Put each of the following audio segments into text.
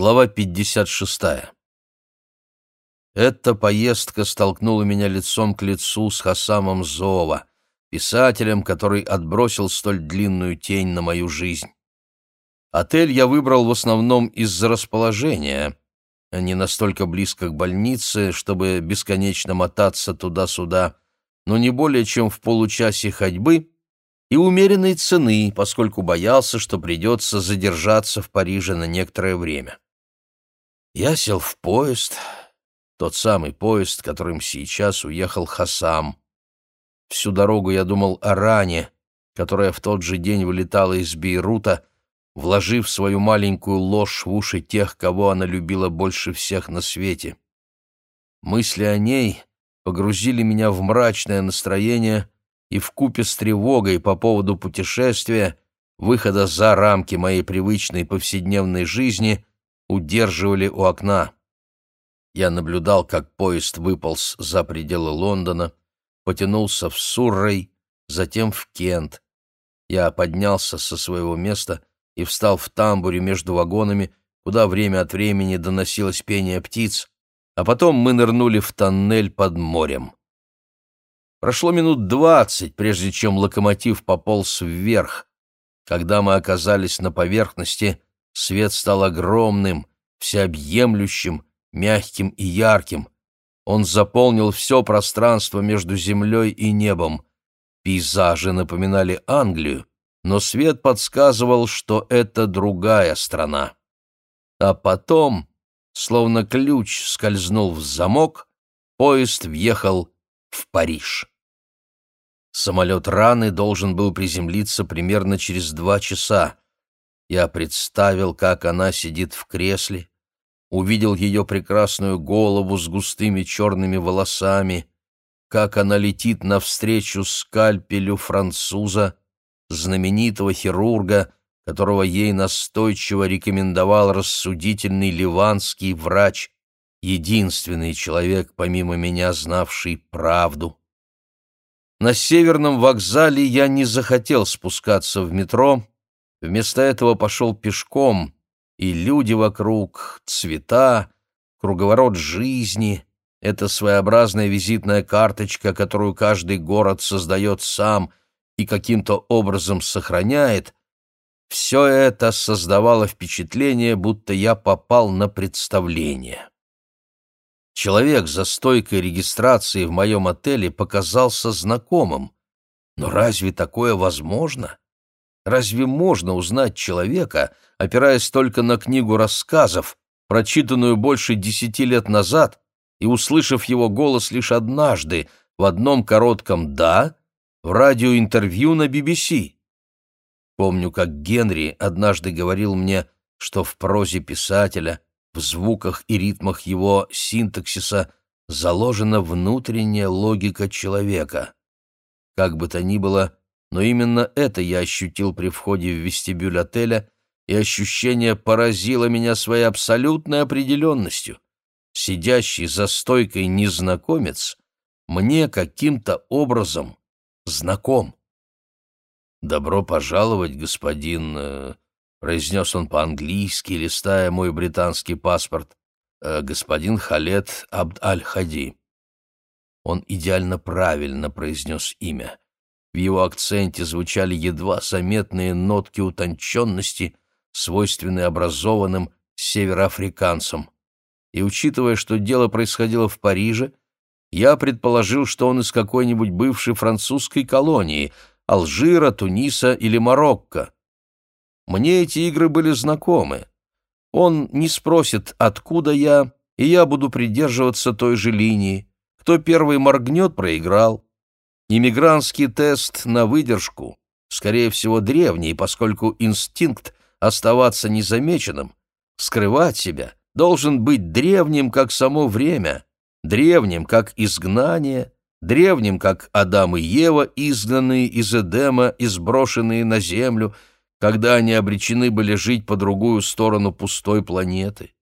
Глава 56. Эта поездка столкнула меня лицом к лицу с Хасамом Зова, писателем, который отбросил столь длинную тень на мою жизнь. Отель я выбрал в основном из-за расположения, а не настолько близко к больнице, чтобы бесконечно мотаться туда-сюда, но не более чем в получасе ходьбы и умеренной цены, поскольку боялся, что придется задержаться в Париже на некоторое время. Я сел в поезд, тот самый поезд, которым сейчас уехал Хасам. Всю дорогу я думал о ране, которая в тот же день вылетала из Бейрута, вложив свою маленькую ложь в уши тех, кого она любила больше всех на свете. Мысли о ней погрузили меня в мрачное настроение и вкупе с тревогой по поводу путешествия, выхода за рамки моей привычной повседневной жизни, удерживали у окна. Я наблюдал, как поезд выполз за пределы Лондона, потянулся в Суррей, затем в Кент. Я поднялся со своего места и встал в тамбуре между вагонами, куда время от времени доносилось пение птиц, а потом мы нырнули в тоннель под морем. Прошло минут двадцать, прежде чем локомотив пополз вверх. Когда мы оказались на поверхности, свет стал огромным, всеобъемлющим, мягким и ярким. Он заполнил все пространство между землей и небом. Пейзажи напоминали Англию, но свет подсказывал, что это другая страна. А потом, словно ключ скользнул в замок, поезд въехал в Париж. Самолет раны должен был приземлиться примерно через два часа. Я представил, как она сидит в кресле, увидел ее прекрасную голову с густыми черными волосами, как она летит навстречу скальпелю француза, знаменитого хирурга, которого ей настойчиво рекомендовал рассудительный ливанский врач, единственный человек, помимо меня, знавший правду. На северном вокзале я не захотел спускаться в метро, вместо этого пошел пешком, и люди вокруг, цвета, круговорот жизни — это своеобразная визитная карточка, которую каждый город создает сам и каким-то образом сохраняет, все это создавало впечатление, будто я попал на представление. Человек за стойкой регистрации в моем отеле показался знакомым. Но разве такое возможно? Разве можно узнать человека, опираясь только на книгу рассказов, прочитанную больше десяти лет назад, и услышав его голос лишь однажды, в одном коротком «да», в радиоинтервью на BBC? Помню, как Генри однажды говорил мне, что в прозе писателя – в звуках и ритмах его синтаксиса заложена внутренняя логика человека. Как бы то ни было, но именно это я ощутил при входе в вестибюль отеля, и ощущение поразило меня своей абсолютной определенностью. Сидящий за стойкой незнакомец мне каким-то образом знаком. «Добро пожаловать, господин...» э, — произнес он по-английски, листая мой британский паспорт. «Э, «Господин Халет Абд-Аль-Хади». Он идеально правильно произнес имя. В его акценте звучали едва заметные нотки утонченности, свойственные образованным североафриканцам. И учитывая, что дело происходило в Париже, я предположил, что он из какой-нибудь бывшей французской колонии — Алжира, Туниса или Марокко. Мне эти игры были знакомы. Он не спросит, откуда я, и я буду придерживаться той же линии. Кто первый моргнет, проиграл. Иммигрантский тест на выдержку, скорее всего, древний, поскольку инстинкт оставаться незамеченным, скрывать себя, должен быть древним, как само время, древним, как изгнание, древним, как Адам и Ева, изгнанные из Эдема и сброшенные на землю — когда они обречены были жить по другую сторону пустой планеты.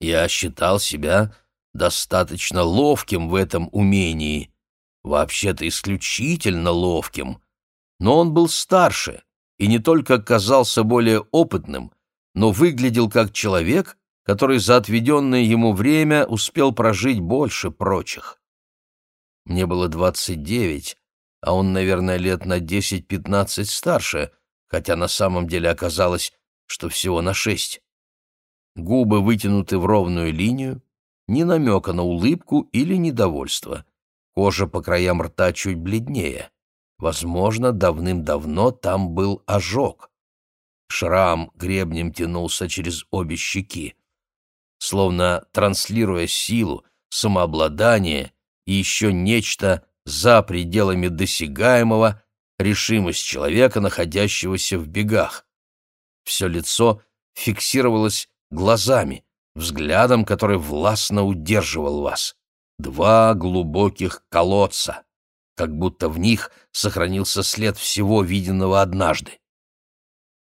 Я считал себя достаточно ловким в этом умении, вообще-то исключительно ловким, но он был старше и не только казался более опытным, но выглядел как человек, который за отведенное ему время успел прожить больше прочих. Мне было двадцать девять, а он, наверное, лет на десять-пятнадцать старше, хотя на самом деле оказалось, что всего на шесть. Губы вытянуты в ровную линию, ни намека на улыбку или недовольство. Кожа по краям рта чуть бледнее. Возможно, давным-давно там был ожог. Шрам гребнем тянулся через обе щеки. Словно транслируя силу, самообладание и еще нечто за пределами досягаемого, решимость человека, находящегося в бегах. Все лицо фиксировалось глазами, взглядом, который властно удерживал вас. Два глубоких колодца, как будто в них сохранился след всего виденного однажды.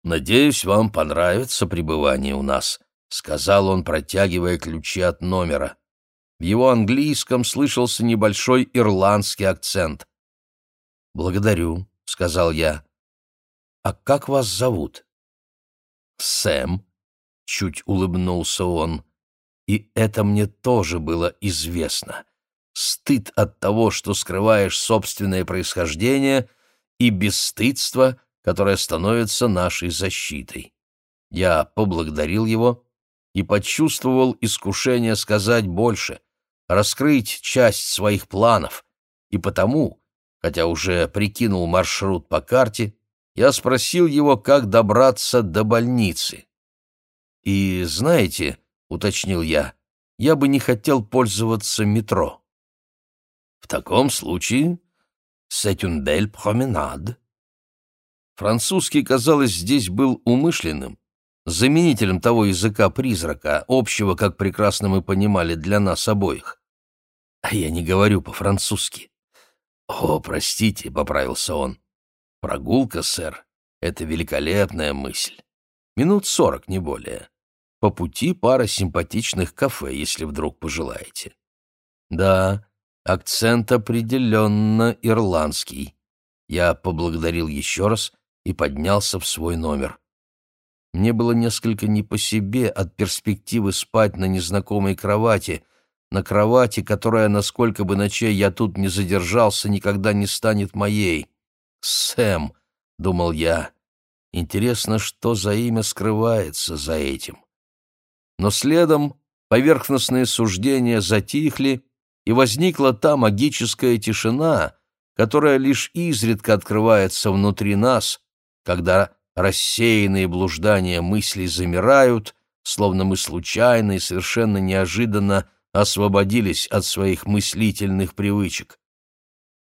«Надеюсь, вам понравится пребывание у нас», — сказал он, протягивая ключи от номера. В его английском слышался небольшой ирландский акцент. «Благодарю», — сказал я. «А как вас зовут?» «Сэм», — чуть улыбнулся он. И это мне тоже было известно. Стыд от того, что скрываешь собственное происхождение, и бесстыдство, которое становится нашей защитой. Я поблагодарил его и почувствовал искушение сказать больше, раскрыть часть своих планов, и потому, хотя уже прикинул маршрут по карте, я спросил его, как добраться до больницы. И знаете, — уточнил я, — я бы не хотел пользоваться метро. В таком случае, c'est une. Французский, казалось, здесь был умышленным, заменителем того языка-призрака, общего, как прекрасно мы понимали, для нас обоих. А я не говорю по-французски. «О, простите», — поправился он. «Прогулка, сэр, — это великолепная мысль. Минут сорок, не более. По пути пара симпатичных кафе, если вдруг пожелаете». «Да, акцент определенно ирландский». Я поблагодарил еще раз и поднялся в свой номер. Мне было несколько не по себе от перспективы спать на незнакомой кровати, на кровати, которая, насколько бы ночей я тут не задержался, никогда не станет моей. «Сэм», — думал я, — «интересно, что за имя скрывается за этим». Но следом поверхностные суждения затихли, и возникла та магическая тишина, которая лишь изредка открывается внутри нас, когда Рассеянные блуждания мыслей замирают, словно мы случайно и совершенно неожиданно освободились от своих мыслительных привычек.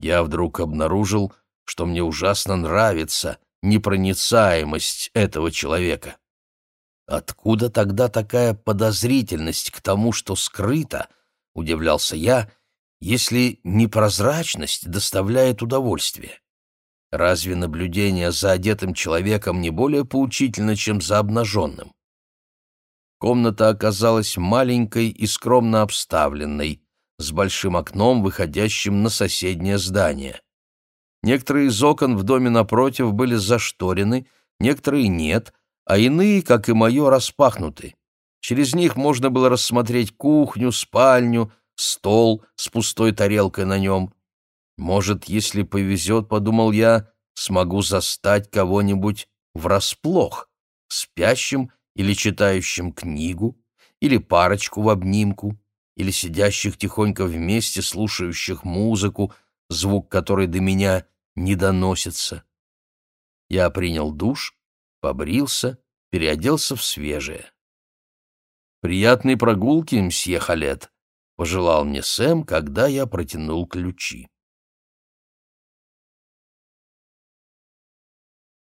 Я вдруг обнаружил, что мне ужасно нравится непроницаемость этого человека. Откуда тогда такая подозрительность к тому, что скрыто, удивлялся я, если непрозрачность доставляет удовольствие? Разве наблюдение за одетым человеком не более поучительно, чем за обнаженным? Комната оказалась маленькой и скромно обставленной, с большим окном, выходящим на соседнее здание. Некоторые из окон в доме напротив были зашторены, некоторые нет, а иные, как и мое, распахнуты. Через них можно было рассмотреть кухню, спальню, стол с пустой тарелкой на нем. Может, если повезет, подумал я, смогу застать кого-нибудь врасплох, спящим или читающим книгу, или парочку в обнимку, или сидящих тихонько вместе, слушающих музыку, звук которой до меня не доносится. Я принял душ, побрился, переоделся в свежее. «Приятной прогулки, мсье Халет», — пожелал мне Сэм, когда я протянул ключи.